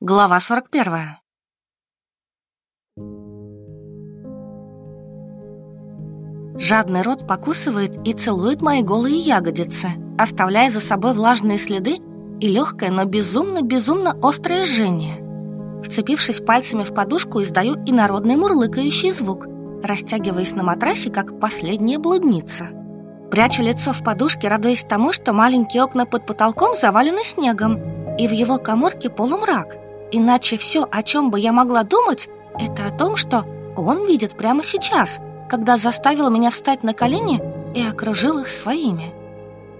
Глава 41 Жадный рот покусывает и целует мои голые ягодицы, оставляя за собой влажные следы и легкое, но безумно-безумно острое жжение. Вцепившись пальцами в подушку, издаю инородный мурлыкающий звук, растягиваясь на матрасе, как последняя блудница. Прячу лицо в подушке, радуясь тому, что маленькие окна под потолком завалены снегом, и в его коморке полумрак. Иначе все, о чем бы я могла думать, это о том, что он видит прямо сейчас, когда заставил меня встать на колени и окружил их своими.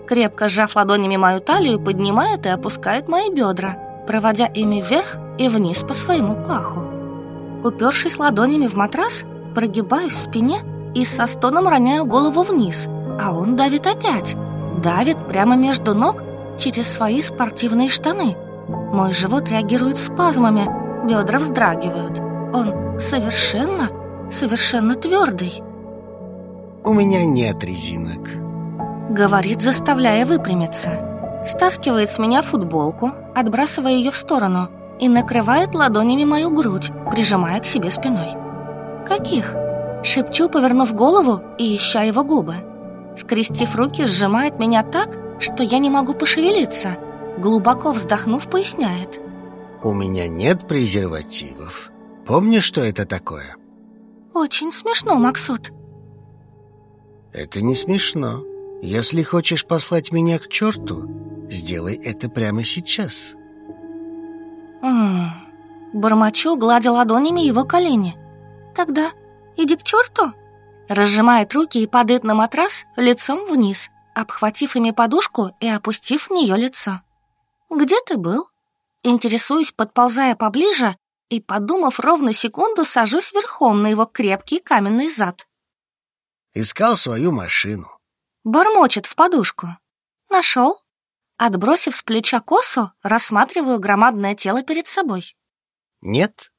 Крепко сжав ладонями мою талию, поднимает и опускает мои бедра, проводя ими вверх и вниз по своему паху. Упершись ладонями в матрас, прогибаюсь в спине и со стоном роняю голову вниз – а он давит опять. Давит прямо между ног через свои спортивные штаны. Мой живот реагирует спазмами, бедра вздрагивают. Он совершенно, совершенно твердый. «У меня нет резинок», — говорит, заставляя выпрямиться. Стаскивает с меня футболку, отбрасывая ее в сторону, и накрывает ладонями мою грудь, прижимая к себе спиной. «Каких?» Шепчу, повернув голову и ища его губы. Скрестив руки, сжимает меня так, что я не могу пошевелиться. Глубоко вздохнув, поясняет. У меня нет презервативов. Помнишь, что это такое? Очень смешно, Максут. Это не смешно. Если хочешь послать меня к черту, сделай это прямо сейчас. М Бормочу, гладя ладонями его колени. Тогда иди к черту разжимает руки и падает на матрас лицом вниз, обхватив ими подушку и опустив в нее лицо. «Где ты был?» Интересуюсь, подползая поближе и, подумав ровно секунду, сажусь верхом на его крепкий каменный зад. «Искал свою машину». Бормочет в подушку. «Нашел?» Отбросив с плеча косу, рассматриваю громадное тело перед собой. «Нет,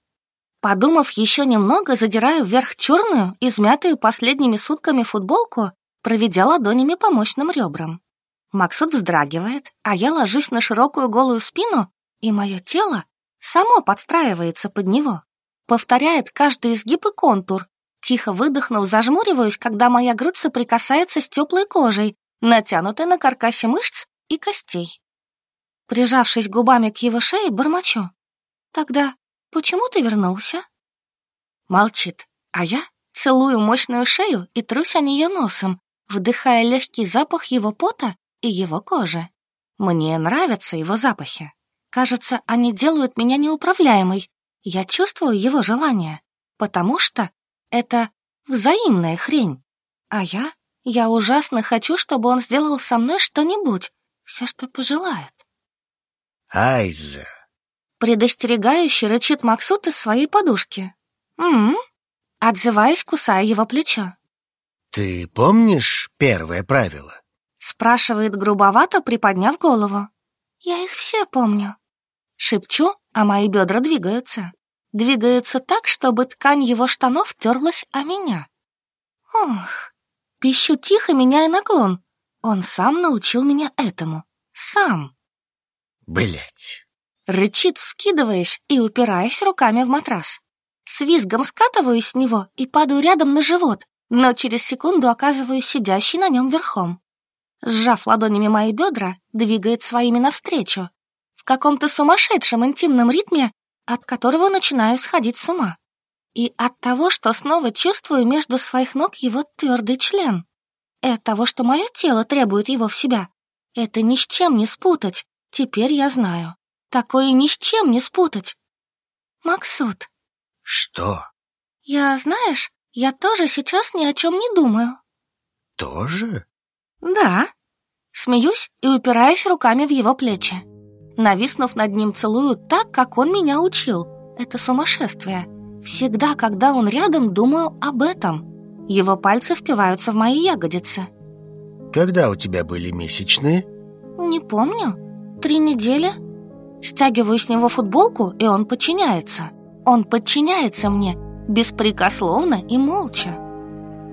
Подумав еще немного, задираю вверх черную, измятую последними сутками футболку, проведя ладонями по мощным ребрам. Максут вздрагивает, а я ложусь на широкую голую спину, и мое тело само подстраивается под него. Повторяет каждый изгиб и контур. Тихо выдохнув, зажмуриваюсь, когда моя грудь соприкасается с теплой кожей, натянутой на каркасе мышц и костей. Прижавшись губами к его шее, бормочу. Тогда «Почему ты вернулся?» Молчит, а я целую мощную шею и трусь о нее носом, вдыхая легкий запах его пота и его кожи. Мне нравятся его запахи. Кажется, они делают меня неуправляемой. Я чувствую его желание, потому что это взаимная хрень. А я, я ужасно хочу, чтобы он сделал со мной что-нибудь, все, что пожелает. Айза, Предостерегающе рычит Максут из своей подушки. «М-м-м», отзываясь, кусая его плечо. «Ты помнишь первое правило?» Спрашивает грубовато, приподняв голову. «Я их все помню». Шепчу, а мои бедра двигаются. Двигаются так, чтобы ткань его штанов терлась о меня. Ох, пищу тихо, меняя наклон. Он сам научил меня этому. Сам. Блять. Рычит, вскидываясь и упираясь руками в матрас. С визгом скатываюсь с него и падаю рядом на живот, но через секунду оказываюсь сидящей на нем верхом. Сжав ладонями мои бедра, двигает своими навстречу. В каком-то сумасшедшем интимном ритме, от которого начинаю сходить с ума. И от того, что снова чувствую между своих ног его твердый член. И от того, что мое тело требует его в себя. Это ни с чем не спутать, теперь я знаю. Такое ни с чем не спутать. Максут. Что? Я, знаешь, я тоже сейчас ни о чем не думаю. Тоже? Да. Смеюсь и упираюсь руками в его плечи. Нависнув над ним, целую так, как он меня учил. Это сумасшествие. Всегда, когда он рядом, думаю об этом. Его пальцы впиваются в мои ягодицы. Когда у тебя были месячные? Не помню. Три недели? Стягиваю с него футболку, и он подчиняется. Он подчиняется мне, беспрекословно и молча.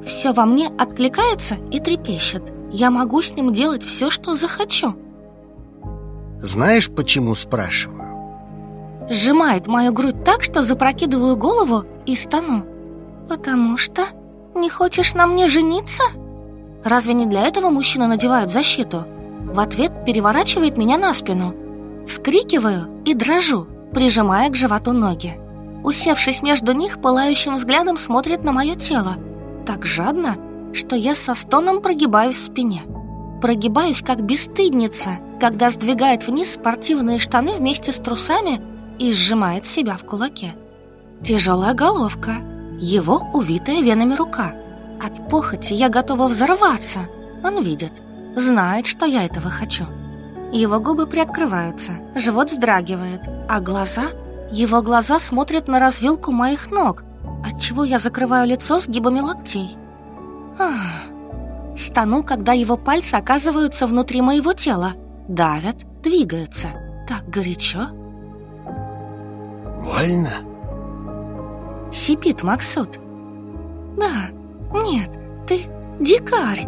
Все во мне откликается и трепещет. Я могу с ним делать все, что захочу. Знаешь, почему спрашиваю? сжимает мою грудь так, что запрокидываю голову и стану. «Потому что не хочешь на мне жениться?» Разве не для этого мужчины надевают защиту? В ответ переворачивает меня на спину. Вскрикиваю и дрожу, прижимая к животу ноги. Усевшись между них, пылающим взглядом смотрит на мое тело. Так жадно, что я со стоном прогибаюсь в спине. Прогибаюсь, как бесстыдница, когда сдвигает вниз спортивные штаны вместе с трусами и сжимает себя в кулаке. Тяжелая головка, его увитая венами рука. От похоти я готова взорваться. Он видит, знает, что я этого хочу. Его губы приоткрываются, живот вздрагивает, а глаза... Его глаза смотрят на развилку моих ног, отчего я закрываю лицо сгибами локтей. Ах... Стану, когда его пальцы оказываются внутри моего тела, давят, двигаются. Так горячо. Больно? Сипит Максут. Да, нет, ты дикарь.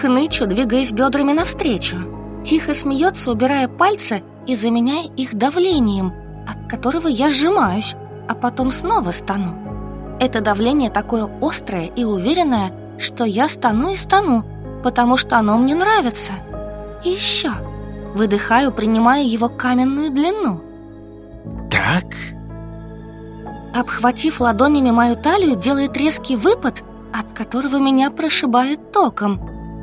Хнычу, двигаясь бедрами навстречу. Тихо смеется, убирая пальцы и заменяя их давлением, от которого я сжимаюсь, а потом снова стану. Это давление такое острое и уверенное, что я стану и стану, потому что оно мне нравится. И еще. Выдыхаю, принимая его каменную длину. Так? Обхватив ладонями мою талию, делает резкий выпад, от которого меня прошибает током.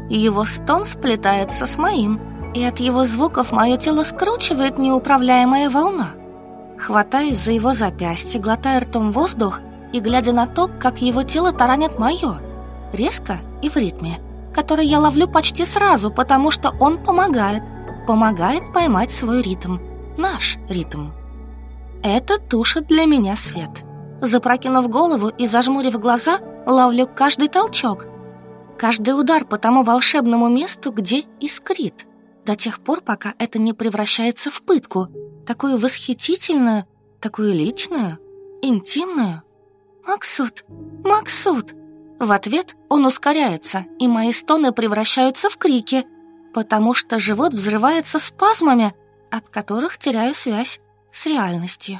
Его стон сплетается с моим, и от его звуков мое тело скручивает неуправляемая волна. Хватаюсь за его запястье, глотая ртом воздух и глядя на то, как его тело таранит мое, резко и в ритме, который я ловлю почти сразу, потому что он помогает, помогает поймать свой ритм, наш ритм. Это тушит для меня свет. Запрокинув голову и зажмурив глаза, ловлю каждый толчок, каждый удар по тому волшебному месту, где искрит, до тех пор, пока это не превращается в пытку, такую восхитительную, такую личную, интимную. «Максут! Максут!» В ответ он ускоряется, и мои стоны превращаются в крики, потому что живот взрывается спазмами, от которых теряю связь с реальностью.